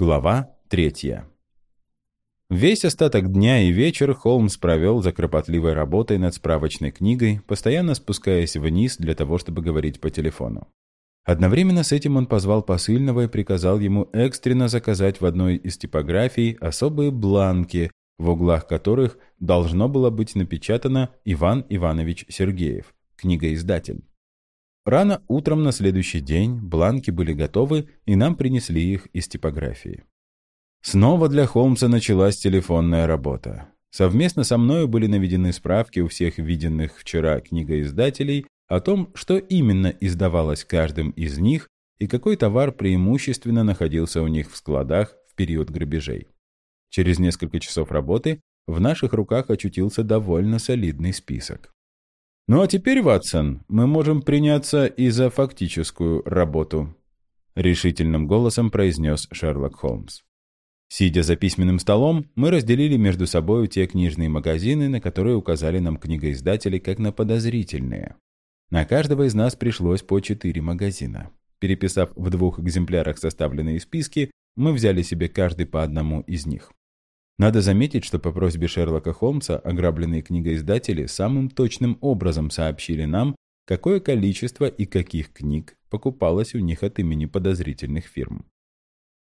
Глава третья. Весь остаток дня и вечер Холмс провел за кропотливой работой над справочной книгой, постоянно спускаясь вниз для того, чтобы говорить по телефону. Одновременно с этим он позвал посыльного и приказал ему экстренно заказать в одной из типографий особые бланки, в углах которых должно было быть напечатано «Иван Иванович Сергеев», книгоиздатель. Рано утром на следующий день бланки были готовы, и нам принесли их из типографии. Снова для Холмса началась телефонная работа. Совместно со мною были наведены справки у всех виденных вчера книгоиздателей о том, что именно издавалось каждым из них и какой товар преимущественно находился у них в складах в период грабежей. Через несколько часов работы в наших руках очутился довольно солидный список. Ну а теперь, Ватсон, мы можем приняться и за фактическую работу», — решительным голосом произнес Шерлок Холмс. Сидя за письменным столом, мы разделили между собой те книжные магазины, на которые указали нам книгоиздатели как на подозрительные. На каждого из нас пришлось по четыре магазина. Переписав в двух экземплярах составленные списки, мы взяли себе каждый по одному из них. Надо заметить, что по просьбе Шерлока Холмса ограбленные книгоиздатели самым точным образом сообщили нам, какое количество и каких книг покупалось у них от имени подозрительных фирм.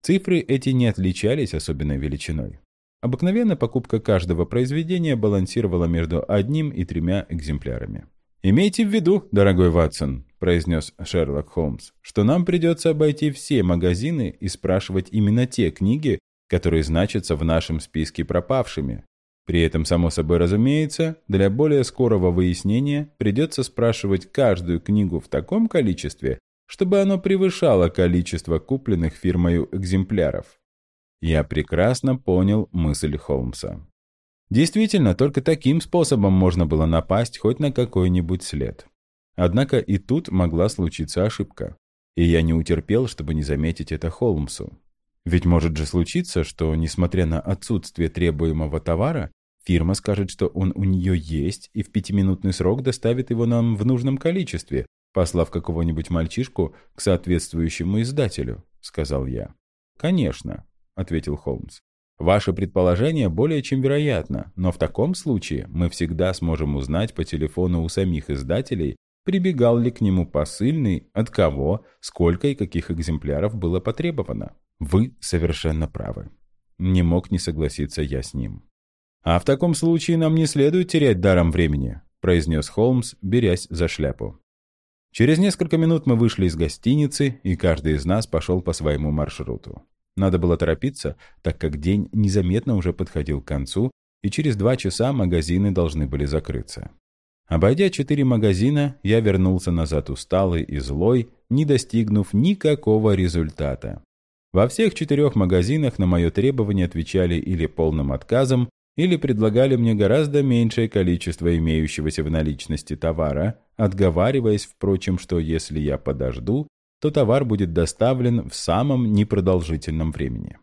Цифры эти не отличались особенной величиной. Обыкновенно покупка каждого произведения балансировала между одним и тремя экземплярами. «Имейте в виду, дорогой Ватсон», — произнес Шерлок Холмс, «что нам придется обойти все магазины и спрашивать именно те книги, которые значатся в нашем списке пропавшими. При этом, само собой разумеется, для более скорого выяснения придется спрашивать каждую книгу в таком количестве, чтобы оно превышало количество купленных фирмою экземпляров. Я прекрасно понял мысль Холмса. Действительно, только таким способом можно было напасть хоть на какой-нибудь след. Однако и тут могла случиться ошибка. И я не утерпел, чтобы не заметить это Холмсу. Ведь может же случиться, что, несмотря на отсутствие требуемого товара, фирма скажет, что он у нее есть и в пятиминутный срок доставит его нам в нужном количестве, послав какого-нибудь мальчишку к соответствующему издателю», — сказал я. «Конечно», — ответил Холмс. «Ваше предположение более чем вероятно, но в таком случае мы всегда сможем узнать по телефону у самих издателей, прибегал ли к нему посыльный, от кого, сколько и каких экземпляров было потребовано. Вы совершенно правы. Не мог не согласиться я с ним. «А в таком случае нам не следует терять даром времени», произнес Холмс, берясь за шляпу. Через несколько минут мы вышли из гостиницы, и каждый из нас пошел по своему маршруту. Надо было торопиться, так как день незаметно уже подходил к концу, и через два часа магазины должны были закрыться. Обойдя четыре магазина, я вернулся назад усталый и злой, не достигнув никакого результата. Во всех четырех магазинах на мое требование отвечали или полным отказом, или предлагали мне гораздо меньшее количество имеющегося в наличности товара, отговариваясь, впрочем, что если я подожду, то товар будет доставлен в самом непродолжительном времени.